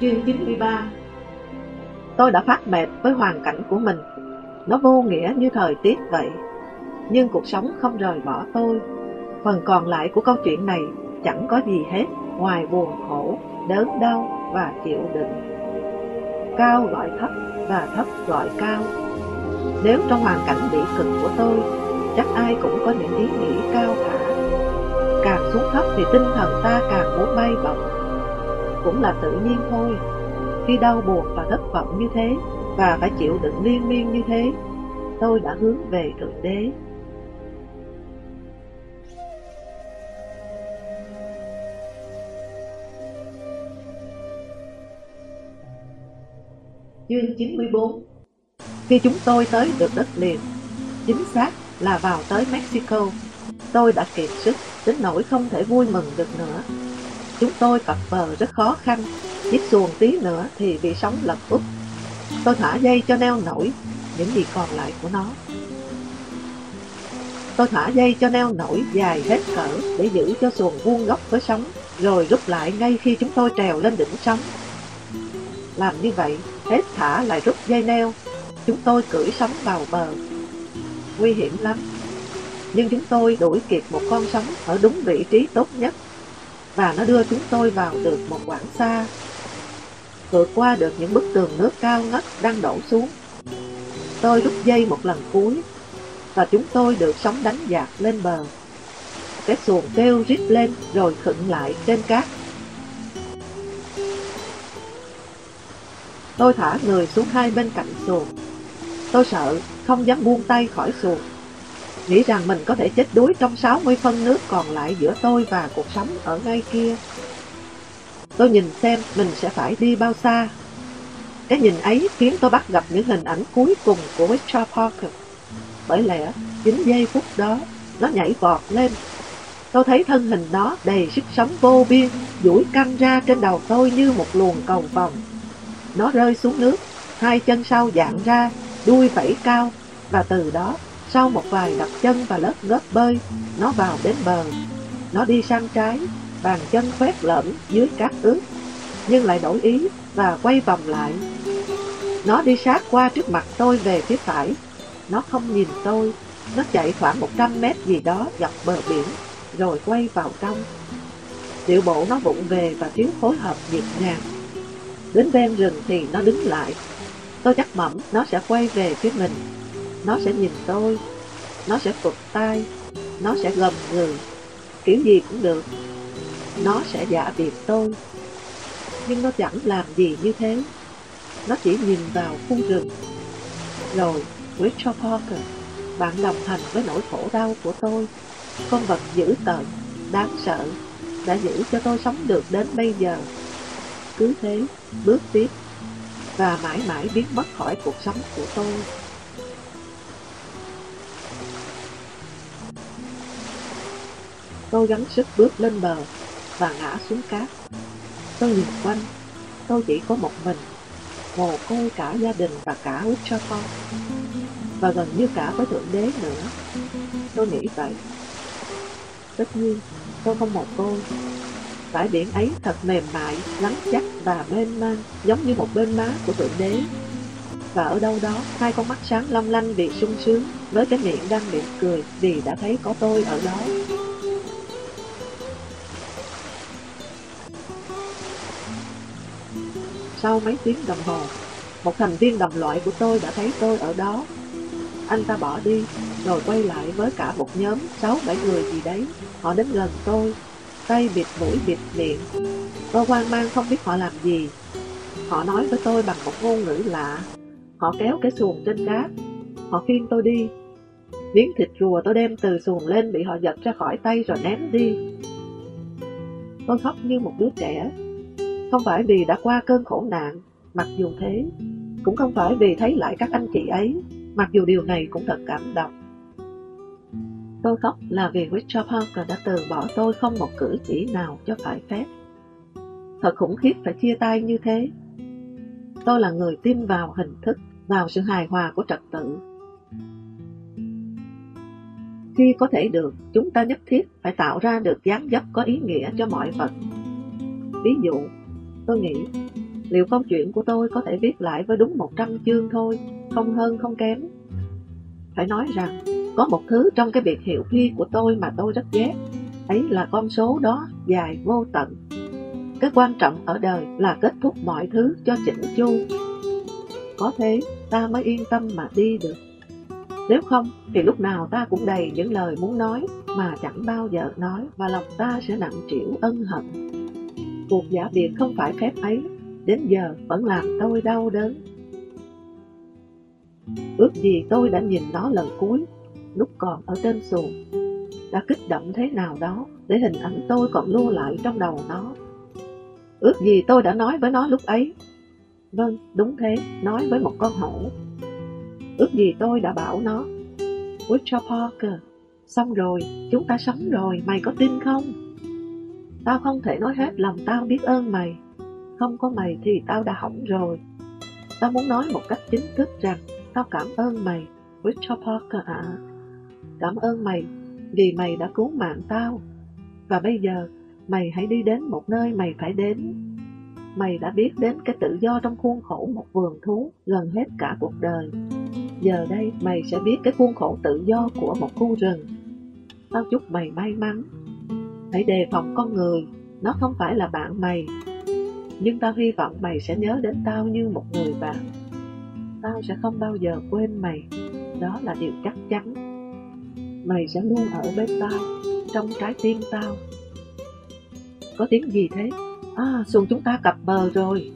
Chương 93 Tôi đã phát mệt với hoàn cảnh của mình. Nó vô nghĩa như thời tiết vậy Nhưng cuộc sống không rời bỏ tôi. Phần còn lại của câu chuyện này chẳng có gì hết Ngoài buồn khổ, đớn đau và chịu đựng. Cao gọi thấp và thấp gọi cao. Nếu trong hoàn cảnh bị cực của tôi Chắc ai cũng có những ý nghĩ cao thả Càng xuống thấp thì tinh thần ta càng muốn bay bổng. Cũng là tự nhiên thôi. Khi đau buồn và thất vọng như thế, Và phải chịu đựng liên miên như thế, Tôi đã hướng về Thượng Đế. Chương 94 Khi chúng tôi tới được đất liền, Chính xác là vào tới Mexico, Tôi đã kiệt sức đến nỗi không thể vui mừng được nữa. Chúng tôi cập bờ rất khó khăn Chiếc xuồng tí nữa thì bị sóng lật úp. Tôi thả dây cho neo nổi, Những gì còn lại của nó. Tôi thả dây cho neo nổi dài hết cỡ Để giữ cho xuồng vuông góc với sóng, Rồi rút lại ngay khi chúng tôi trèo lên đỉnh sóng. Làm như vậy, hết thả lại rút dây neo, Chúng tôi cưỡi sóng vào bờ. Nguy hiểm lắm, Nhưng chúng tôi đuổi kịp một con sóng Ở đúng vị trí tốt nhất. Và nó đưa chúng tôi vào được một quãng xa Vượt qua được những bức tường nước cao ngất đang đổ xuống Tôi rút dây một lần cuối Và chúng tôi được sóng đánh dạt lên bờ Cái xuồng kêu rít lên rồi khựng lại trên cát Tôi thả người xuống hai bên cạnh xuồng. Tôi sợ, không dám buông tay khỏi xuồng. Nghĩ rằng mình có thể chết đuối trong 60 phân nước còn lại giữa tôi và cuộc sống ở ngay kia. Tôi nhìn xem mình sẽ phải đi bao xa. Cái nhìn ấy khiến tôi bắt gặp những hình ảnh cuối cùng của Richard Parker. Bởi lẽ, chính giây phút đó, nó nhảy vọt lên. Tôi thấy thân hình nó đầy sức sống vô biên, duỗi căng ra trên đầu tôi như một luồng cầu vòng. Nó rơi xuống nước, hai chân sau dạng ra, đuôi vẫy cao, và từ đó, sau một vài đập chân và lớp ngớp bơi, nó vào đến bờ. Nó đi sang trái, bàn chân khoét lởm dưới cát ướt, nhưng lại đổi ý và quay vòng lại. Nó đi sát qua trước mặt tôi về phía phải. Nó không nhìn tôi, nó chạy khoảng 100 mét gì đó dọc bờ biển, rồi quay vào trong. Điệu bộ nó vụng về và thiếu phối hợp nhịp nhàng. Đến ven rừng thì nó đứng lại Tôi chắc mẩm nó sẽ quay về phía mình nó sẽ nhìn tôi. Nó sẽ cụt tay. Nó sẽ gầm người. Kiểu gì cũng được. Nó sẽ giả biệt tôi. Nhưng nó chẳng làm gì như thế. Nó chỉ nhìn vào khu rừng. Rồi Richard Parker Bạn đồng hành với nỗi khổ đau của tôi. Con vật dữ tợn Đáng sợ Đã giữ cho tôi sống được đến bây giờ. Cứ thế, bước tiếp và mãi mãi biến mất khỏi cuộc sống của tôi. Tôi gắng sức bước lên bờ và ngã xuống cát. Tôi nhìn quanh, tôi chỉ có một mình, mồ côi cả gia đình và cả út cho con. Và gần như cả với Thượng Đế nữa. Tôi nghĩ vậy. Tất nhiên, tôi không một cô Bãi biển ấy thật mềm mại, lắng chắc và mênh mang, giống như một bên má của Thượng Đế. Và ở đâu đó, hai con mắt sáng long lanh vì sung sướng, với cái miệng đang mỉm cười vì đã thấy có tôi ở đó. Sau mấy tiếng đồng hồ, một thành viên đồng loại của tôi đã thấy tôi ở đó. Anh ta bỏ đi, rồi quay lại với cả một nhóm sáu bảy người gì đấy. Họ đến gần tôi, tay bịt mũi bịt miệng. Tôi hoang mang không biết họ làm gì. Họ nói với tôi bằng một ngôn ngữ lạ. Họ kéo cái xuồng trên cát. Họ khiêng tôi đi. Miếng thịt rùa tôi đem từ xuồng lên bị họ giật ra khỏi tay rồi ném đi. Tôi khóc như một đứa trẻ. Không phải vì đã qua cơn khổ nạn, mặc dù thế. Cũng không phải vì thấy lại các anh chị ấy, mặc dù điều này cũng thật cảm động. Tôi khóc là vì Richard Parker đã từ bỏ tôi không một cử chỉ nào cho phải phép. Thật khủng khiếp phải chia tay như thế. Tôi là người tin vào hình thức, vào sự hài hòa của trật tự. Khi có thể được, chúng ta nhất thiết phải tạo ra được dáng dấp có ý nghĩa cho mọi vật. Ví dụ, tôi nghĩ, Liệu câu chuyện của tôi có thể viết lại với đúng 100 chương thôi, không hơn không kém? Phải nói rằng, có một thứ trong cái việc hiểu ghi của tôi mà tôi rất ghét, ấy là con số đó dài vô tận. Cái quan trọng ở đời là kết thúc mọi thứ cho chỉnh chu. Có thế ta mới yên tâm mà đi được. Nếu không thì lúc nào ta cũng đầy những lời muốn nói mà chẳng bao giờ nói và lòng ta sẽ nặng trĩu ân hận. Cuộc giả biệt không phải phép ấy, đến giờ vẫn làm tôi đau đớn. Ước gì tôi đã nhìn nó lần cuối, lúc còn ở trên xuồng, đã kích động thế nào đó để hình ảnh tôi còn lưu lại trong đầu nó. Ước gì tôi đã nói với nó lúc ấy. Vâng, đúng thế, nói với một con hổ. Ước gì tôi đã bảo nó. Richard Parker, xong rồi, chúng ta sống rồi, mày có tin không? Tao không thể nói hết lòng tao biết ơn mày. Không có mày thì tao đã hỏng rồi. Tao muốn nói một cách chính thức rằng tao cảm ơn mày, Richard Parker ạ. À. Cảm ơn mày vì mày đã cứu mạng tao. Và bây giờ, mày hãy đi đến một nơi mày phải đến. Mày đã biết đến cái tự do trong khuôn khổ một vườn thú gần hết cả cuộc đời. Giờ đây mày sẽ biết cái khuôn khổ tự do của một khu rừng. Tao chúc mày may mắn. Hãy đề phòng con người, nó không phải là bạn mày. Nhưng tao hy vọng mày sẽ nhớ đến tao như một người bạn. Tao sẽ không bao giờ quên mày, đó là điều chắc chắn. Mày sẽ luôn ở bên tao, trong trái tim tao. Có tiếng gì thế? À, xuồng chúng ta cập bờ rồi.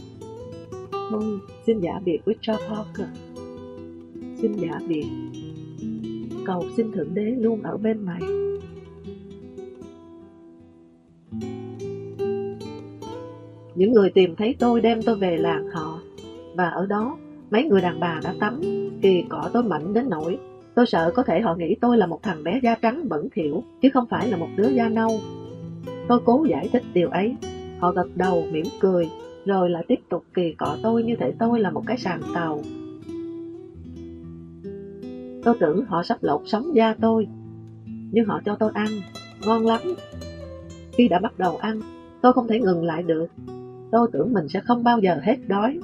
Thôi, xin giả biệt với Charles Parker. Xin giả biệt. Cầu xin Thượng Đế luôn ở bên mày. Những người tìm thấy tôi đem tôi về làng họ, và ở đó mấy người đàn bà đã tắm, kỳ cỏ tôi mạnh đến nỗi tôi sợ có thể họ nghĩ tôi là một thằng bé da trắng bẩn thỉu, chứ không phải là một đứa da nâu. Tôi cố giải thích điều ấy, họ gật đầu mỉm cười, rồi lại tiếp tục kỳ cọ tôi như thể tôi là một cái sàn tàu. Tôi tưởng họ sắp lột sống da tôi, nhưng họ cho tôi ăn, ngon lắm. Khi đã bắt đầu ăn, tôi không thể ngừng lại được. Tôi tưởng mình sẽ không bao giờ hết đói.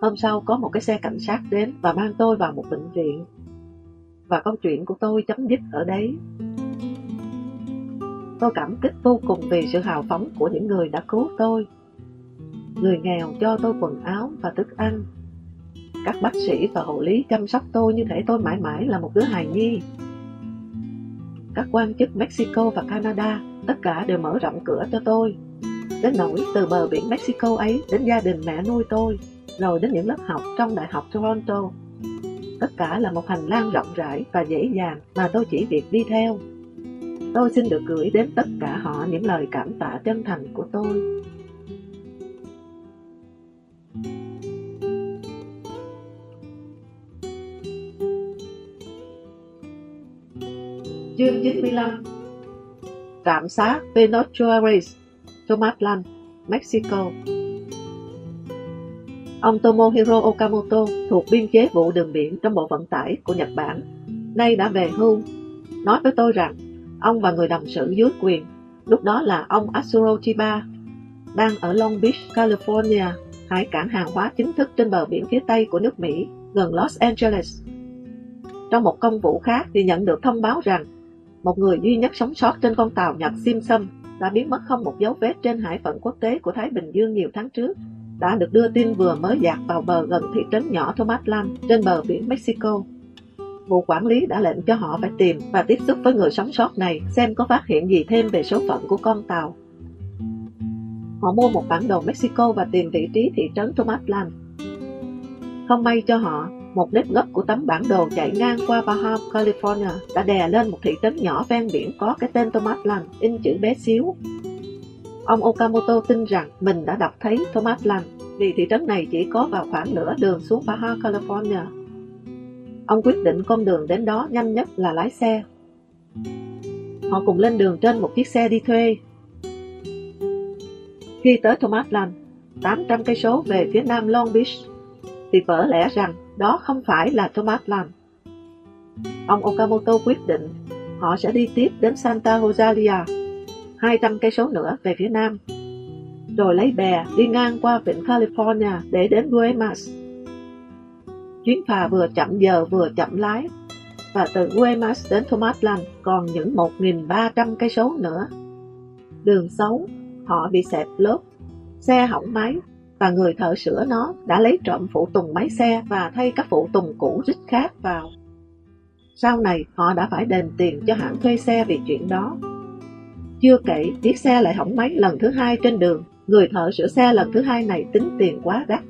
Hôm sau có một cái xe cảnh sát đến và mang tôi vào một bệnh viện. Và câu chuyện của tôi chấm dứt ở đấy. Tôi cảm kích vô cùng vì sự hào phóng của những người đã cứu tôi. Người nghèo cho tôi quần áo và thức ăn. Các bác sĩ và hộ lý chăm sóc tôi như thể tôi mãi mãi là một đứa hài nhi. Các quan chức Mexico và Canada tất cả đều mở rộng cửa cho tôi. Đến nỗi từ bờ biển Mexico ấy đến gia đình mẹ nuôi tôi, rồi đến những lớp học trong Đại học Toronto. Tất cả là một hành lang rộng rãi và dễ dàng mà tôi chỉ việc đi theo. Tôi xin được gửi đến tất cả họ những lời cảm tạ chân thành của tôi. Chương 95 Trạm xá Venezuela, Tomatlan, Mexico. Ông Tomohiro Okamoto thuộc biên chế vụ đường biển trong Bộ Vận tải của Nhật Bản, nay đã về hưu, nói với tôi rằng ông và người đồng sự dưới quyền, lúc đó là ông Asuro Chiba, đang ở Long Beach, California, hải cảng hàng hóa chính thức trên bờ biển phía Tây của nước Mỹ, gần Los Angeles. Trong một công vụ khác thì nhận được thông báo rằng một người duy nhất sống sót trên con tàu Nhật Simpson đã biến mất không một dấu vết trên hải phận quốc tế của Thái Bình Dương nhiều tháng trước, đã được đưa tin vừa mới dạt vào bờ gần thị trấn nhỏ Thomasland trên bờ biển Mexico. Vụ quản lý đã lệnh cho họ phải tìm và tiếp xúc với người sống sót này xem có phát hiện gì thêm về số phận của con tàu. Họ mua một bản đồ Mexico và tìm vị trí thị trấn Thomasland. Không may cho họ, một nếp gấp của tấm bản đồ chạy ngang qua Baja, California đã đè lên một thị trấn nhỏ ven biển có cái tên Thomasland, in chữ bé xíu. Ông Okamoto tin rằng mình đã đọc thấy Thomasland vì thị trấn này chỉ có vào khoảng nửa đường xuống Baja, California. Ông quyết định con đường đến đó nhanh nhất là lái xe. Họ cùng lên đường trên một chiếc xe đi thuê. Khi tới Thomasland, 800 cây số về phía nam Long Beach, thì vỡ lẽ rằng đó không phải là Thomas làm. Ông Okamoto quyết định họ sẽ đi tiếp đến Santa Rosalia, 200 cây số nữa về phía nam, rồi lấy bè đi ngang qua vịnh California để đến Guaymas. Chuyến phà vừa chậm giờ vừa chậm lái, và từ Guaymas đến Thomasland còn những 1.300 cây số nữa. Đường xấu, họ bị xẹp lốp, xe hỏng máy, và người thợ sửa nó đã lấy trộm phụ tùng máy xe và thay các phụ tùng cũ rích khác vào. Sau này họ đã phải đền tiền cho hãng thuê xe vì chuyện đó. Chưa kể, chiếc xe lại hỏng máy lần thứ hai trên đường, người thợ sửa xe lần thứ hai này tính tiền quá đắt.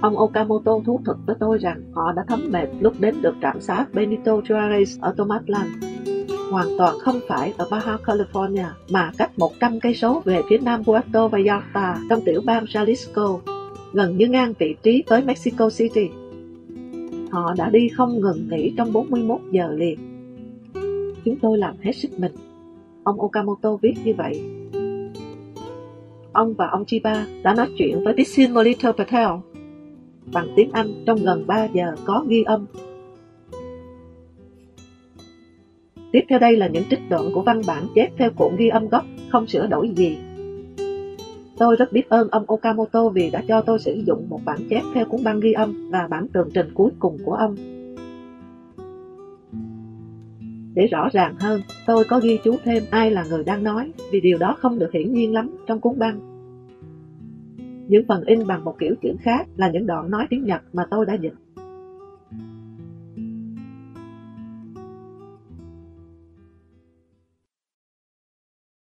Ông Okamoto thú thực với tôi rằng họ đã thấm mệt lúc đến được trạm xá Benito Juarez ở Tomatlan. Hoàn toàn không phải ở Baja California, mà cách 100 cây số về phía nam Puerto Vallarta trong tiểu bang Jalisco, gần như ngang vị trí với Mexico City. Họ đã đi không ngừng nghỉ trong 41 giờ liền. Chúng tôi làm hết sức mình. Ông Okamoto viết như vậy. Ông và ông Chiba đã nói chuyện với Tissin Molitor Patel bằng tiếng Anh trong gần 3 giờ có ghi âm. Tiếp theo đây là những trích đoạn của văn bản chép theo cuộn ghi âm gốc, không sửa đổi gì. Tôi rất biết ơn ông Okamoto vì đã cho tôi sử dụng một bản chép theo cuốn băng ghi âm và bản tường trình cuối cùng của ông. Để rõ ràng hơn, tôi có ghi chú thêm ai là người đang nói, vì điều đó không được hiển nhiên lắm trong cuốn băng. Những phần in bằng một kiểu chữ khác là những đoạn nói tiếng Nhật mà tôi đã dịch.